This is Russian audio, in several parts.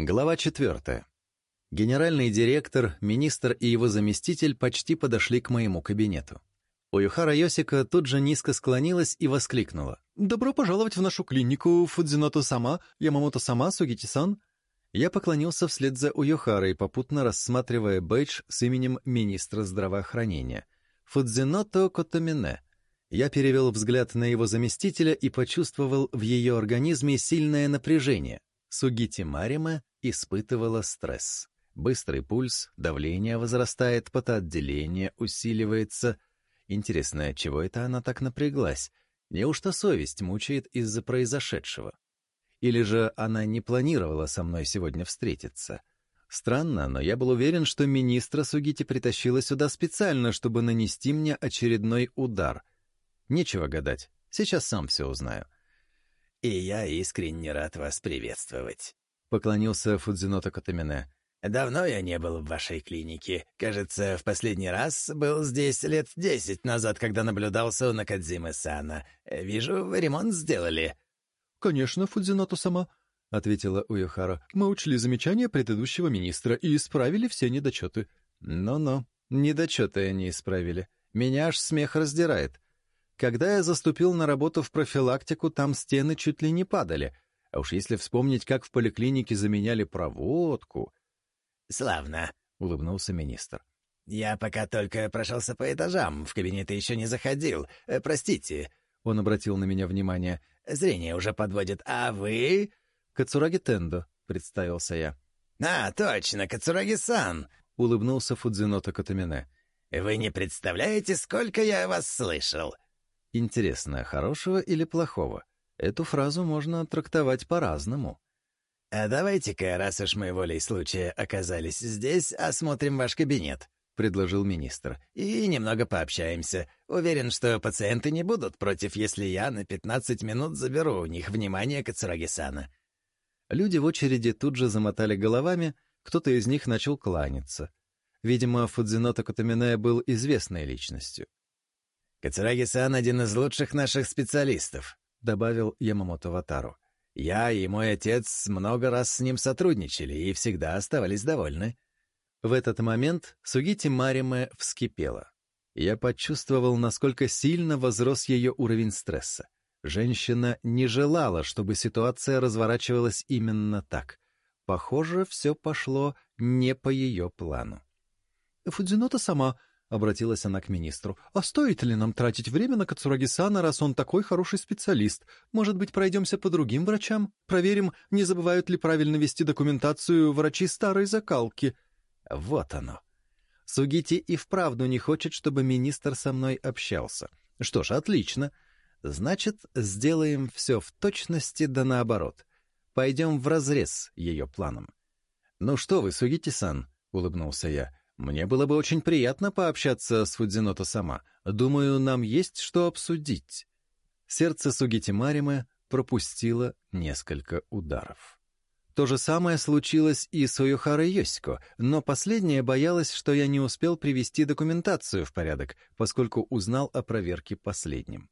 Глава 4. Генеральный директор, министр и его заместитель почти подошли к моему кабинету. Уюхара Йосика тут же низко склонилась и воскликнула. «Добро пожаловать в нашу клинику, Фудзинато-сама, Ямамото-сама, Сугити-сан». Я поклонился вслед за Уюхарой, попутно рассматривая бейдж с именем министра здравоохранения. Фудзинато Котомине. Я перевел взгляд на его заместителя и почувствовал в ее организме сильное напряжение. Сугити Марима испытывала стресс. Быстрый пульс, давление возрастает, потоотделение усиливается. Интересно, чего это она так напряглась? Неужто совесть мучает из-за произошедшего? Или же она не планировала со мной сегодня встретиться? Странно, но я был уверен, что министра Сугити притащила сюда специально, чтобы нанести мне очередной удар. Нечего гадать, сейчас сам все узнаю. — и я искренне рад вас приветствовать», — поклонился Фудзино Токотамине. «Давно я не был в вашей клинике. Кажется, в последний раз был здесь лет десять назад, когда наблюдался у Накадзимы Сана. Вижу, вы ремонт сделали». «Конечно, Фудзиното сама», — ответила Уехара. «Мы учли замечания предыдущего министра и исправили все недочеты». «Ну-ну, недочеты они исправили. Меня аж смех раздирает. Когда я заступил на работу в профилактику, там стены чуть ли не падали. А уж если вспомнить, как в поликлинике заменяли проводку... «Славно», — улыбнулся министр. «Я пока только прошелся по этажам, в кабинеты еще не заходил. Э, простите», — он обратил на меня внимание. «Зрение уже подводит. А вы...» «Кацураги Тендо», — представился я. «А, точно, Кацураги-сан», — улыбнулся Фудзинота Катамине. «Вы не представляете, сколько я вас слышал!» Интересно, хорошего или плохого? Эту фразу можно трактовать по-разному. «А давайте-ка, раз уж мы волей случая оказались здесь, осмотрим ваш кабинет», — предложил министр. «И немного пообщаемся. Уверен, что пациенты не будут против, если я на 15 минут заберу у них внимание Кацураги-сана». Люди в очереди тут же замотали головами, кто-то из них начал кланяться. Видимо, Фудзино Катамине был известной личностью. Кацараги-сан — один из лучших наших специалистов», — добавил Ямамото Ватару. «Я и мой отец много раз с ним сотрудничали и всегда оставались довольны». В этот момент Сугити Мариме вскипела. Я почувствовал, насколько сильно возрос ее уровень стресса. Женщина не желала, чтобы ситуация разворачивалась именно так. Похоже, все пошло не по ее плану. «Фудзинота сама, — обратилась она к министру. «А стоит ли нам тратить время на Кацураги-сана, раз он такой хороший специалист? Может быть, пройдемся по другим врачам? Проверим, не забывают ли правильно вести документацию врачи старой закалки?» «Вот оно!» Сугити и вправду не хочет, чтобы министр со мной общался. Что ж, отлично. Значит, сделаем все в точности да наоборот. Пойдем вразрез ее планом. «Ну что вы, Сугити-сан», — улыбнулся я, — мне было бы очень приятно пообщаться с Фудзиното сама. Думаю, нам есть что обсудить. Сердце Сугити Маримы пропустило несколько ударов. То же самое случилось и с Уюхара Йосико, но последняя боялась, что я не успел привести документацию в порядок, поскольку узнал о проверке последним.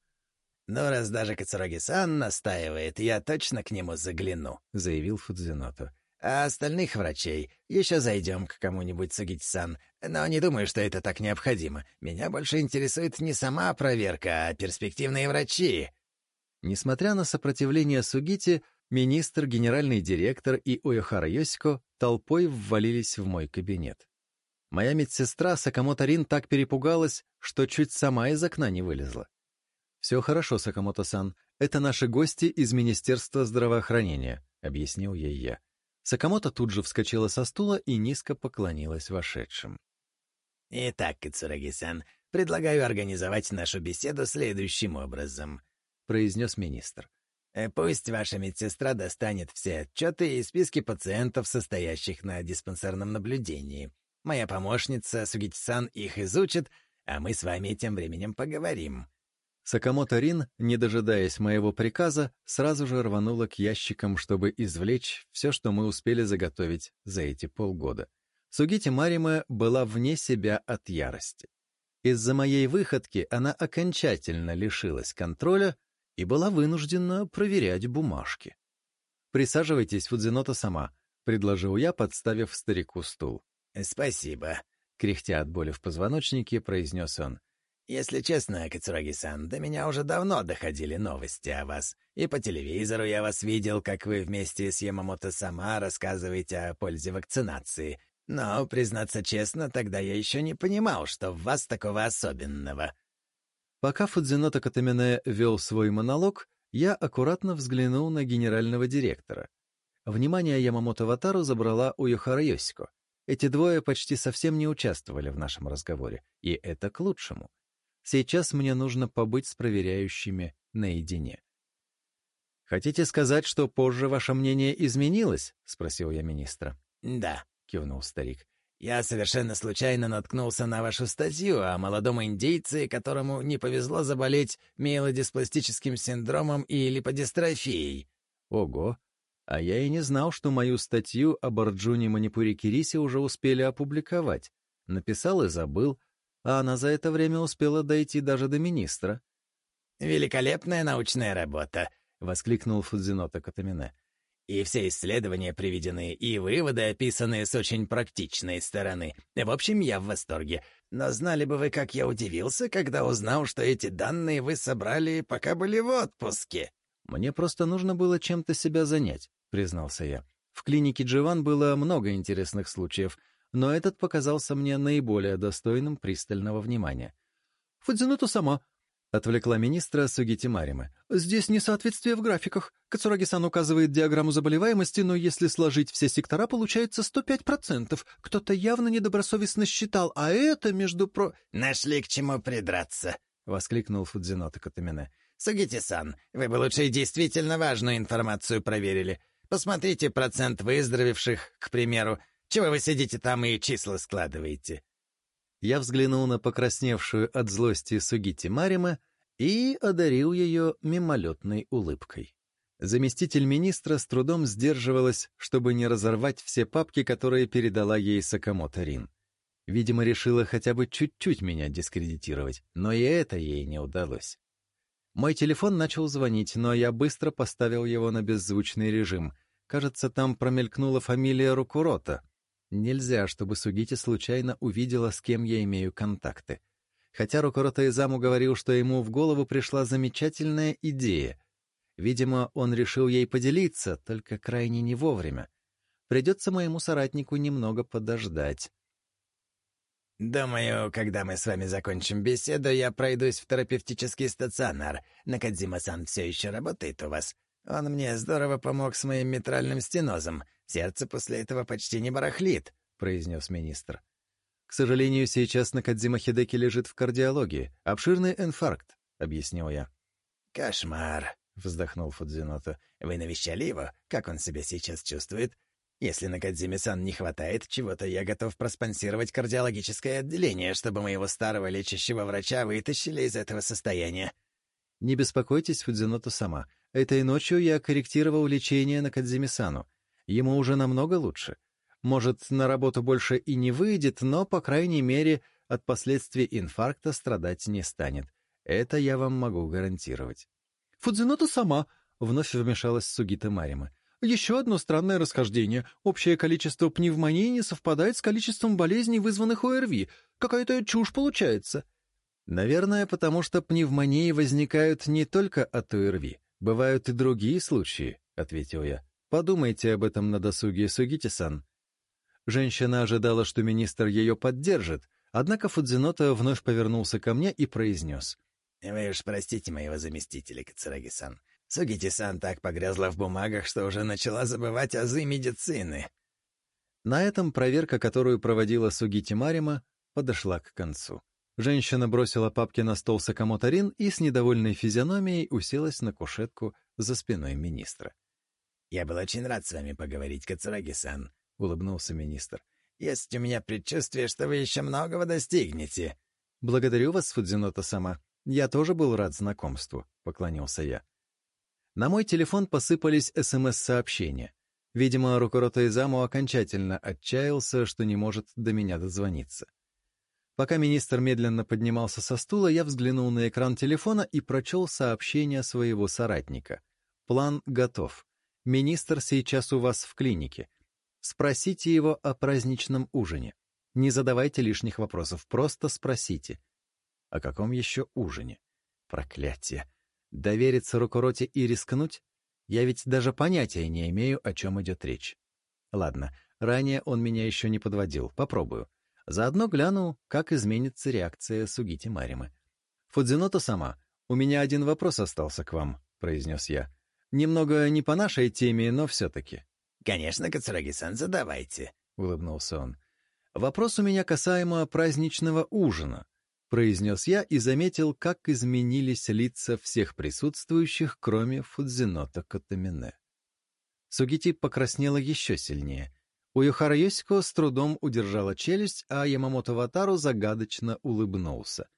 Но раз даже Кацураги-сан настаивает, я точно к нему загляну», — заявил Фудзиното а остальных врачей еще зайдем к кому-нибудь, Сугитисан. Но не думаю, что это так необходимо. Меня больше интересует не сама проверка, а перспективные врачи». Несмотря на сопротивление Сугити, министр, генеральный директор и Уехара Йосико толпой ввалились в мой кабинет. Моя медсестра Сакамото Рин так перепугалась, что чуть сама из окна не вылезла. «Все хорошо, Сакамото-сан. Это наши гости из Министерства здравоохранения», — объяснил ей я. Сакамото тут же вскочила со стула и низко поклонилась вошедшим. «Итак, Кацураги-сан, предлагаю организовать нашу беседу следующим образом», — произнес министр. «Э, «Пусть ваша медсестра достанет все отчеты и списки пациентов, состоящих на диспансерном наблюдении. Моя помощница Сугити-сан их изучит, а мы с вами тем временем поговорим. Сакамото Рин, не дожидаясь моего приказа, сразу же рванула к ящикам, чтобы извлечь все, что мы успели заготовить за эти полгода. Сугити Марима была вне себя от ярости. Из-за моей выходки она окончательно лишилась контроля и была вынуждена проверять бумажки. «Присаживайтесь, Фудзинота сама», — предложил я, подставив старику стул. «Спасибо», — кряхтя от боли в позвоночнике, произнес он. Если честно, Кацураги-сан, до меня уже давно доходили новости о вас. И по телевизору я вас видел, как вы вместе с Ямамото-сама рассказываете о пользе вакцинации. Но, признаться честно, тогда я еще не понимал, что в вас такого особенного. Пока Фудзинота Катамине вел свой монолог, я аккуратно взглянул на генерального директора. Внимание Ямамото Ватару забрала у Уюхара Йосико. Эти двое почти совсем не участвовали в нашем разговоре, и это к лучшему. Сейчас мне нужно побыть с проверяющими наедине. «Хотите сказать, что позже ваше мнение изменилось?» — спросил я министра. «Да», — кивнул старик. «Я совершенно случайно наткнулся на вашу статью о молодом индейце, которому не повезло заболеть миелодиспластическим синдромом и липодистрофией». «Ого! А я и не знал, что мою статью об Арджуне Манипуре Кирисе уже успели опубликовать. Написал и забыл, а она за это время успела дойти даже до министра. «Великолепная научная работа!» — воскликнул Фудзинота Катамине. «И все исследования приведены, и выводы описаны с очень практичной стороны. В общем, я в восторге. Но знали бы вы, как я удивился, когда узнал, что эти данные вы собрали, пока были в отпуске». «Мне просто нужно было чем-то себя занять», — признался я. «В клинике Дживан было много интересных случаев, но этот показался мне наиболее достойным пристального внимания. «Фудзинуту сама», — отвлекла министра Сугити Маримы. «Здесь несоответствие в графиках. Кацураги-сан указывает диаграмму заболеваемости, но если сложить все сектора, получается 105%. Кто-то явно недобросовестно считал, а это, между про...» «Нашли к чему придраться», — воскликнул Фудзинота Катамине. «Сугити-сан, вы бы лучше действительно важную информацию проверили. Посмотрите процент выздоровевших, к примеру, чего вы сидите там и числа складываете?» Я взглянул на покрасневшую от злости Сугити Марима и одарил ее мимолетной улыбкой. Заместитель министра с трудом сдерживалась, чтобы не разорвать все папки, которые передала ей Сакамото Рин. Видимо, решила хотя бы чуть-чуть меня дискредитировать, но и это ей не удалось. Мой телефон начал звонить, но я быстро поставил его на беззвучный режим. Кажется, там промелькнула фамилия Рукурота — Нельзя, чтобы Сугити случайно увидела, с кем я имею контакты. Хотя Рокорота Изаму говорил, что ему в голову пришла замечательная идея. Видимо, он решил ей поделиться, только крайне не вовремя. Придется моему соратнику немного подождать. «Думаю, когда мы с вами закончим беседу, я пройдусь в терапевтический стационар. Накадзима-сан все еще работает у вас. Он мне здорово помог с моим митральным стенозом», Сердце после этого почти не барахлит», — произнес министр. «К сожалению, сейчас Накадзима Хидеки лежит в кардиологии. Обширный инфаркт», — объяснил я. «Кошмар», — вздохнул Фудзинота. «Вы навещали его? Как он себя сейчас чувствует? Если Накадзиме-сан не хватает чего-то, я готов проспонсировать кардиологическое отделение, чтобы моего старого лечащего врача вытащили из этого состояния». «Не беспокойтесь, Фудзинота сама. Этой ночью я корректировал лечение Накадзиме-сану. Ему уже намного лучше. Может, на работу больше и не выйдет, но, по крайней мере, от последствий инфаркта страдать не станет. Это я вам могу гарантировать. «Фудзинота сама», — вновь вмешалась Сугита Марима. «Еще одно странное расхождение. Общее количество пневмоний не совпадает с количеством болезней, вызванных ОРВИ. Какая-то чушь получается». Наверное, потому что пневмонии возникают не только от ОРВИ. Бывают и другие случаи, — ответил я. Подумайте об этом на досуге, Сугитисан. Женщина ожидала, что министр ее поддержит, однако Фудзинота вновь повернулся ко мне и произнес. «Вы уж простите моего заместителя, Кацараги-сан. Сугити-сан так погрязла в бумагах, что уже начала забывать азы медицины». На этом проверка, которую проводила Сугити Марима, подошла к концу. Женщина бросила папки на стол Сакамоторин и с недовольной физиономией уселась на кушетку за спиной министра. «Я был очень рад с вами поговорить, Кацураги-сан», — улыбнулся министр. «Есть у меня предчувствие, что вы еще многого достигнете». «Благодарю вас, Фудзинота-сама. Я тоже был рад знакомству», — поклонился я. На мой телефон посыпались СМС-сообщения. Видимо, Рукурото Изаму окончательно отчаялся, что не может до меня дозвониться. Пока министр медленно поднимался со стула, я взглянул на экран телефона и прочел сообщение своего соратника. План готов. Министр сейчас у вас в клинике. Спросите его о праздничном ужине. Не задавайте лишних вопросов, просто спросите. О каком еще ужине? Проклятие. Довериться Рокуроте и рискнуть? Я ведь даже понятия не имею, о чем идет речь. Ладно, ранее он меня еще не подводил, попробую. Заодно гляну, как изменится реакция Сугити Маримы. «Фудзинота сама, у меня один вопрос остался к вам», — произнес я. Немного не по нашей теме, но все-таки. «Конечно, Кацураги-сан, задавайте», — улыбнулся он. «Вопрос у меня касаемо праздничного ужина», — произнес я и заметил, как изменились лица всех присутствующих, кроме Фудзинота Катамине. Сугити покраснела еще сильнее. Уюхара Йосико с трудом удержала челюсть, а Ямамото Ватару загадочно улыбнулся.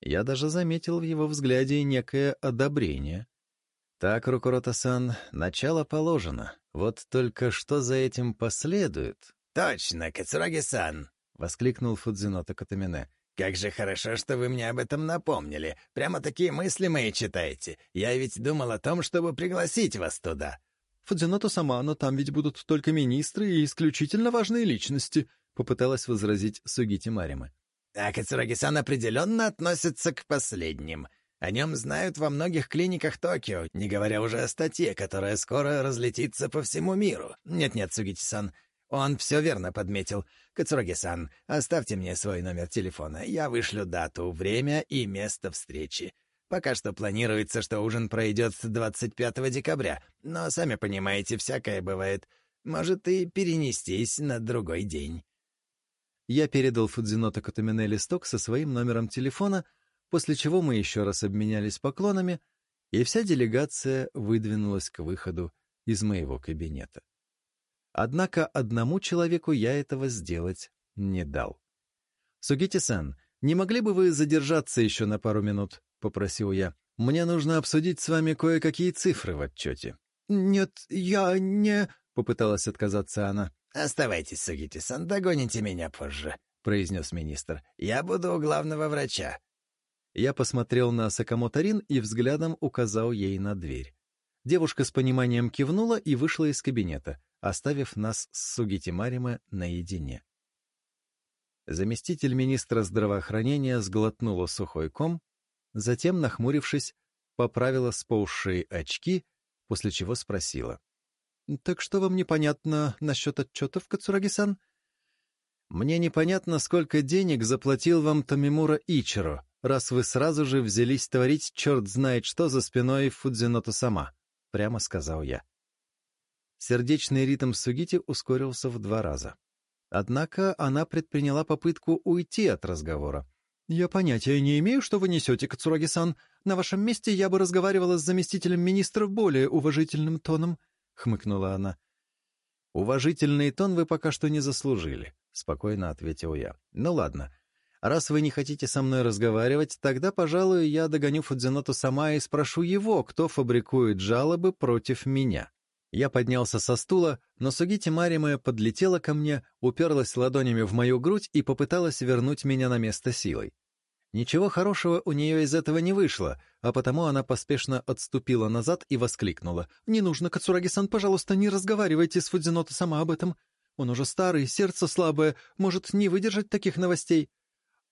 Я даже заметил в его взгляде некое одобрение. Так, Рукурота-сан, начало положено. Вот только что за этим последует? Точно, Кацураги-сан, воскликнул Фудзинота Катамине. «Как же хорошо, что вы мне об этом напомнили. Прямо такие мысли мои читаете. Я ведь думал о том, чтобы пригласить вас туда». «Фудзинота сама, но там ведь будут только министры и исключительно важные личности», — попыталась возразить Сугити Марима. «А Кацураги-сан определенно относится к последним», о нем знают во многих клиниках Токио, не говоря уже о статье, которая скоро разлетится по всему миру. Нет-нет, Сугити-сан, он все верно подметил. Кацураги-сан, оставьте мне свой номер телефона. Я вышлю дату, время и место встречи. Пока что планируется, что ужин пройдет 25 декабря, но, сами понимаете, всякое бывает. Может и перенестись на другой день. Я передал Фудзино Катамине листок со своим номером телефона — после чего мы еще раз обменялись поклонами, и вся делегация выдвинулась к выходу из моего кабинета. Однако одному человеку я этого сделать не дал. «Сугити-сан, не могли бы вы задержаться еще на пару минут?» — попросил я. «Мне нужно обсудить с вами кое-какие цифры в отчете». «Нет, я не...» — попыталась отказаться она. «Оставайтесь, Сугити-сан, догоните меня позже», — произнес министр. «Я буду у главного врача. Я посмотрел на Сакамотарин и взглядом указал ей на дверь. Девушка с пониманием кивнула и вышла из кабинета, оставив нас с Сугитимарима наедине. Заместитель министра здравоохранения сглотнула сухой ком, затем, нахмурившись, поправила сползшие очки, после чего спросила. «Так что вам непонятно насчет отчетов, Кацураги-сан?» «Мне непонятно, сколько денег заплатил вам Томимура Ичиро», раз вы сразу же взялись творить черт знает что за спиной Фудзинота сама», — прямо сказал я. Сердечный ритм Сугити ускорился в два раза. Однако она предприняла попытку уйти от разговора. «Я понятия не имею, что вы несете, Кацураги-сан. На вашем месте я бы разговаривала с заместителем министра более уважительным тоном», — хмыкнула она. «Уважительный тон вы пока что не заслужили», — спокойно ответил я. «Ну ладно, Раз вы не хотите со мной разговаривать, тогда, пожалуй, я догоню Фудзиноту сама и спрошу его, кто фабрикует жалобы против меня». Я поднялся со стула, но Сугити Маримая подлетела ко мне, уперлась ладонями в мою грудь и попыталась вернуть меня на место силой. Ничего хорошего у нее из этого не вышло, а потому она поспешно отступила назад и воскликнула. «Не нужно, Кацураги-сан, пожалуйста, не разговаривайте с Фудзинота сама об этом. Он уже старый, сердце слабое, может не выдержать таких новостей.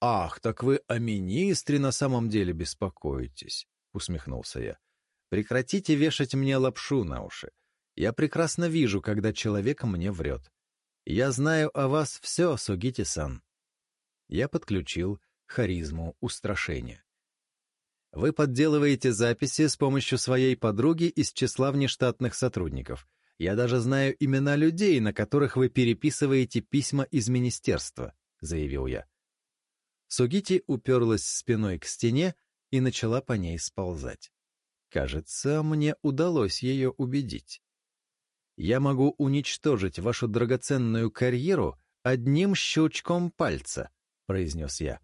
«Ах, так вы о министре на самом деле беспокоитесь», — усмехнулся я. «Прекратите вешать мне лапшу на уши. Я прекрасно вижу, когда человек мне врет. Я знаю о вас все, Сугити-сан». Я подключил харизму устрашения. Вы подделываете записи с помощью своей подруги из числа внештатных сотрудников. Я даже знаю имена людей, на которых вы переписываете письма из министерства», — заявил я. Сугити уперлась спиной к стене и начала по ней сползать. Кажется, мне удалось ее убедить. Я могу уничтожить вашу драгоценную карьеру одним щелчком пальца, произнес я.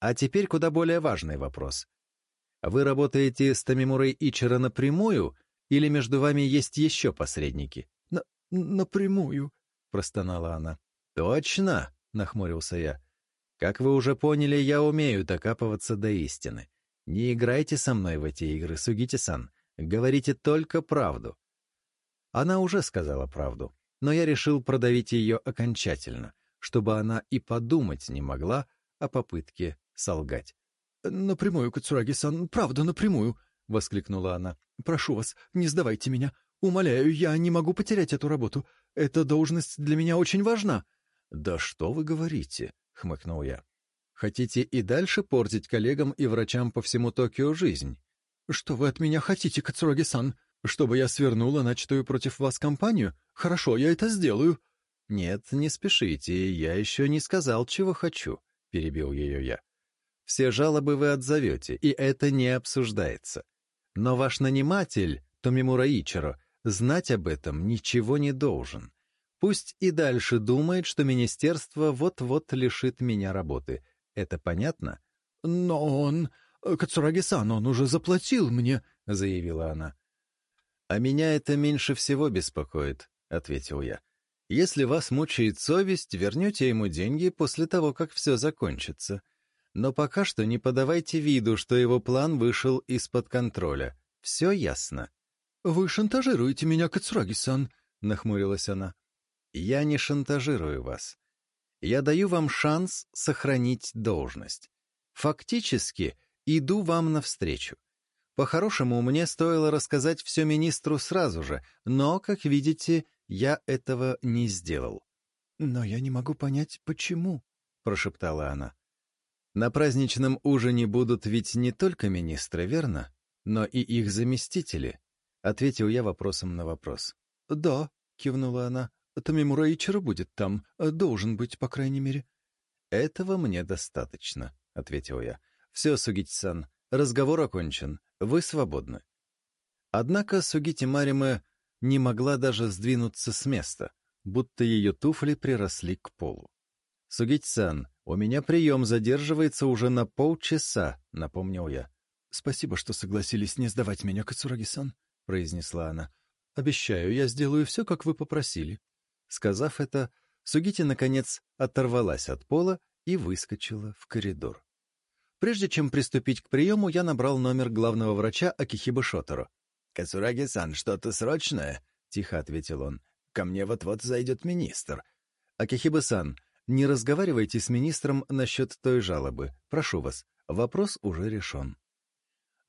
А теперь куда более важный вопрос. Вы работаете с Тамимурой Ичера напрямую или между вами есть еще посредники? На напрямую, простонала она. Точно, нахмурился я. Как вы уже поняли, я умею докапываться до истины. Не играйте со мной в эти игры, Сугити-сан. Говорите только правду. Она уже сказала правду, но я решил продавить ее окончательно, чтобы она и подумать не могла о попытке солгать. «Напрямую, Кацураги-сан, правда, напрямую!» — воскликнула она. «Прошу вас, не сдавайте меня. Умоляю, я не могу потерять эту работу. Эта должность для меня очень важна». «Да что вы говорите?» — хмыкнул я. «Хотите и дальше портить коллегам и врачам по всему Токио жизнь?» «Что вы от меня хотите, Кацураги-сан? Чтобы я свернула начатую против вас кампанию? Хорошо, я это сделаю». «Нет, не спешите, я еще не сказал, чего хочу», — перебил ее я. «Все жалобы вы отзовете, и это не обсуждается. Но ваш наниматель, Томимура Ичиро, знать об этом ничего не должен. Пусть и дальше думает, что министерство вот-вот лишит меня работы. Это понятно? «Но он... Э, Кацураги-сан, он уже заплатил мне», — заявила она. «А меня это меньше всего беспокоит», — ответил я. «Если вас мучает совесть, вернете ему деньги после того, как все закончится. Но пока что не подавайте виду, что его план вышел из-под контроля. Все ясно». «Вы шантажируете меня, Кацураги-сан», — нахмурилась она. Я не шантажирую вас. Я даю вам шанс сохранить должность. Фактически иду вам навстречу. По-хорошему, мне стоило рассказать все министру сразу же, но, как видите, я этого не сделал. «Но я не могу понять, почему», — прошептала она. «На праздничном ужине будут ведь не только министры, верно? Но и их заместители», — ответил я вопросом на вопрос. «Да», — кивнула она, Тамимураичер будет там, э, должен быть, по крайней мере». «Этого мне достаточно», — ответил я. «Все, Сугити-сан, разговор окончен, вы свободны». Однако Сугити Мариме не могла даже сдвинуться с места, будто ее туфли приросли к полу. «Сугити-сан, у меня прием задерживается уже на полчаса», — напомнил я. «Спасибо, что согласились не сдавать меня, Кацураги-сан», — произнесла она. «Обещаю, я сделаю все, как вы попросили. Сказав это, Сугити, наконец, оторвалась от пола и выскочила в коридор. Прежде чем приступить к приему, я набрал номер главного врача Акихиба Шотору. «Касураги-сан, что-то срочное?» — тихо ответил он. «Ко мне вот-вот зайдет министр». «Акихиба-сан, не разговаривайте с министром насчет той жалобы. Прошу вас, вопрос уже решен».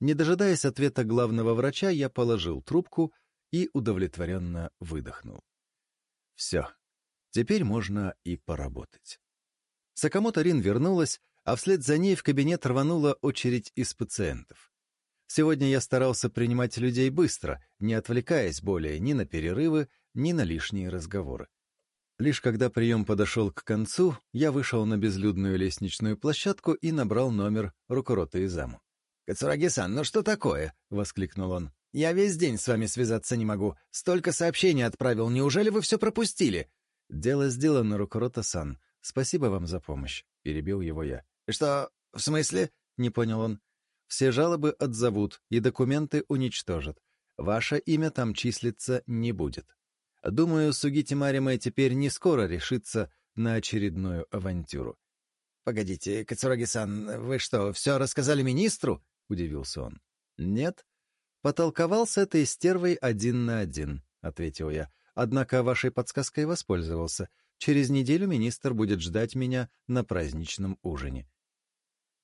Не дожидаясь ответа главного врача, я положил трубку и удовлетворенно выдохнул. Все. Теперь можно и поработать. Сакамото Рин вернулась, а вслед за ней в кабинет рванула очередь из пациентов. Сегодня я старался принимать людей быстро, не отвлекаясь более ни на перерывы, ни на лишние разговоры. Лишь когда прием подошел к концу, я вышел на безлюдную лестничную площадку и набрал номер Рукурота Заму. «Кацураги-сан, ну что такое?» — воскликнул он. Я весь день с вами связаться не могу. Столько сообщений отправил. Неужели вы все пропустили?» «Дело сделано, Рукурота-сан. Спасибо вам за помощь», — перебил его я. «Что? В смысле?» — не понял он. «Все жалобы отзовут и документы уничтожат. Ваше имя там числиться не будет. Думаю, Сугити Мариме теперь не скоро решится на очередную авантюру». «Погодите, Кацураги-сан, вы что, все рассказали министру?» — удивился он. «Нет, «Потолковался ты с стервой один на один», — ответил я. «Однако вашей подсказкой воспользовался. Через неделю министр будет ждать меня на праздничном ужине».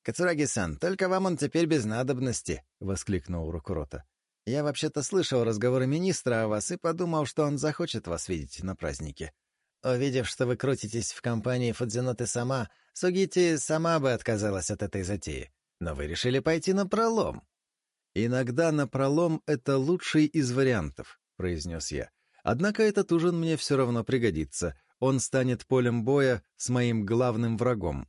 «Кацураги-сан, только вам он теперь без надобности», — воскликнул Рокурота. «Я вообще-то слышал разговоры министра о вас и подумал, что он захочет вас видеть на празднике. Увидев, что вы крутитесь в компании Фудзиноты сама, Сугити сама бы отказалась от этой затеи. Но вы решили пойти на пролом. «Иногда напролом — это лучший из вариантов», — произнес я. «Однако этот ужин мне все равно пригодится. Он станет полем боя с моим главным врагом».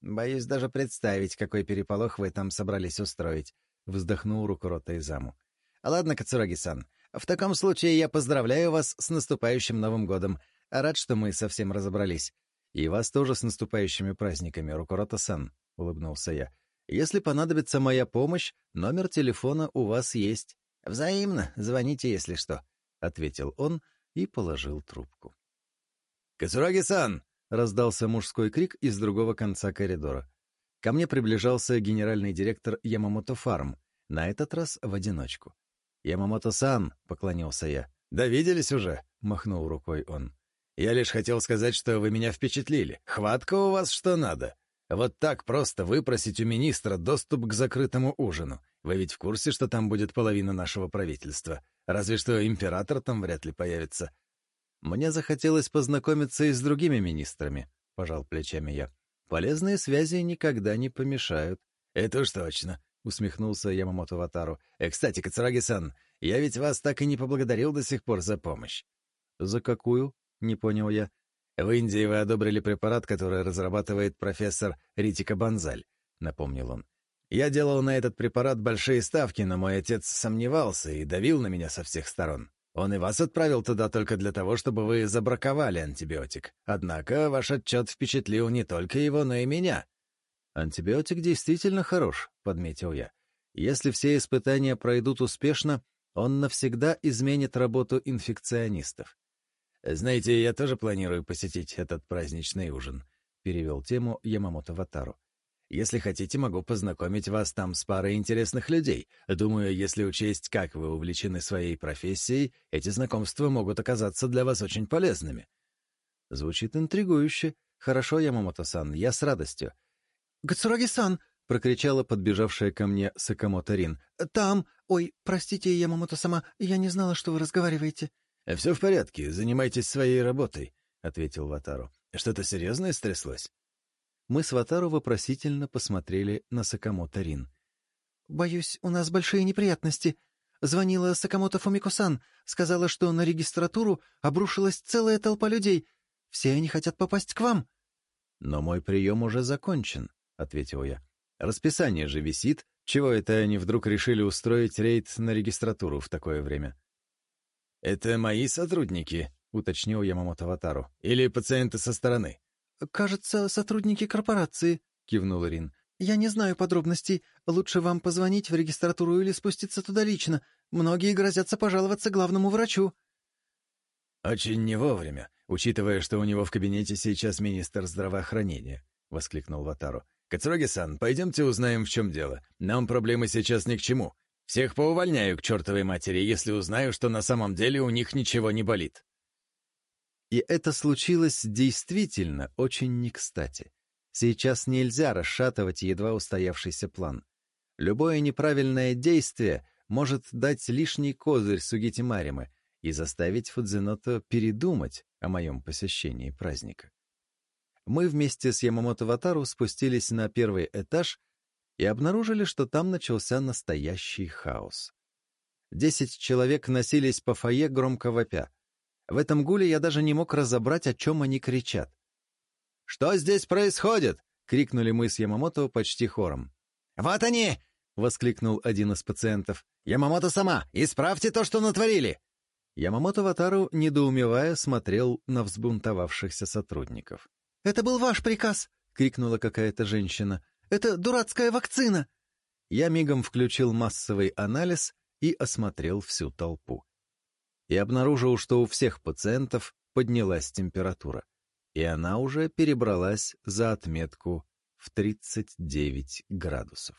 «Боюсь даже представить, какой переполох вы там собрались устроить», — вздохнул Рукурота Изаму. «Ладно, Кацураги-сан, в таком случае я поздравляю вас с наступающим Новым годом. Рад, что мы совсем разобрались. И вас тоже с наступающими праздниками, Рукурота-сан», — улыбнулся я. Если понадобится моя помощь, номер телефона у вас есть. Взаимно, звоните, если что», — ответил он и положил трубку. «Кацураги-сан!» — раздался мужской крик из другого конца коридора. Ко мне приближался генеральный директор Ямамото Фарм, на этот раз в одиночку. «Ямамото-сан!» — поклонился я. «Да виделись уже!» — махнул рукой он. «Я лишь хотел сказать, что вы меня впечатлили. Хватка у вас что надо. Вот так просто выпросить у министра доступ к закрытому ужину. Вы ведь в курсе, что там будет половина нашего правительства. Разве что император там вряд ли появится. Мне захотелось познакомиться и с другими министрами, — пожал плечами я. Полезные связи никогда не помешают. Это уж точно, — усмехнулся Ямамото Ватару. «Э, «Кстати, Кацараги-сан, я ведь вас так и не поблагодарил до сих пор за помощь». «За какую?» — не понял я. В Индии вы одобрили препарат, который разрабатывает профессор Ритика Банзаль, напомнил он. Я делал на этот препарат большие ставки, но мой отец сомневался и давил на меня со всех сторон. Он и вас отправил туда только для того, чтобы вы забраковали антибиотик. Однако ваш отчет впечатлил не только его, но и меня. Антибиотик действительно хорош, подметил я. Если все испытания пройдут успешно, он навсегда изменит работу инфекционистов. «Знаете, я тоже планирую посетить этот праздничный ужин», — перевел тему Ямамото Ватару. «Если хотите, могу познакомить вас там с парой интересных людей. Думаю, если учесть, как вы увлечены своей профессией, эти знакомства могут оказаться для вас очень полезными». Звучит интригующе. «Хорошо, Ямамото-сан, я с радостью». «Гацураги-сан!» — прокричала подбежавшая ко мне Сакамото Рин. «Там! Ой, простите, Ямамото-сама, я не знала, что вы разговариваете». Э, «Все в порядке, занимайтесь своей работой», — ответил Ватару. «Что-то серьезное стряслось?» Мы с Ватару вопросительно посмотрели на Сакамото Рин. «Боюсь, у нас большие неприятности. Звонила Сакамото Фумико-сан, сказала, что на регистратуру обрушилась целая толпа людей. Все они хотят попасть к вам». «Но мой прием уже закончен», — ответил я. «Расписание же висит. Чего это они вдруг решили устроить рейд на регистратуру в такое время?» «Это мои сотрудники», — уточнил Ямамото Таватару. «Или пациенты со стороны?» «Кажется, сотрудники корпорации», — кивнул Ирин. «Я не знаю подробностей. Лучше вам позвонить в регистратуру или спуститься туда лично. Многие грозятся пожаловаться главному врачу». «Очень не вовремя, учитывая, что у него в кабинете сейчас министр здравоохранения», — воскликнул Ватару. «Кацураги-сан, пойдемте узнаем, в чем дело. Нам проблемы сейчас ни к чему. Всех поувольняю к чертовой матери, если узнаю, что на самом деле у них ничего не болит. И это случилось действительно очень не кстати. Сейчас нельзя расшатывать едва устоявшийся план. Любое неправильное действие может дать лишний козырь Сугитимаримы и заставить Фудзиното передумать о моем посещении праздника. Мы вместе с Ямамото Ватару спустились на первый этаж — и обнаружили, что там начался настоящий хаос. Десять человек носились по фойе громко вопя. В этом гуле я даже не мог разобрать, о чем они кричат. «Что здесь происходит?» — крикнули мы с Ямамото почти хором. «Вот они!» — воскликнул один из пациентов. «Ямамото сама! Исправьте то, что натворили!» Ямамото Ватару, недоумевая, смотрел на взбунтовавшихся сотрудников. «Это был ваш приказ!» — крикнула какая-то женщина. Это дурацкая вакцина!» Я мигом включил массовый анализ и осмотрел всю толпу. И обнаружил, что у всех пациентов поднялась температура, и она уже перебралась за отметку в 39 градусов.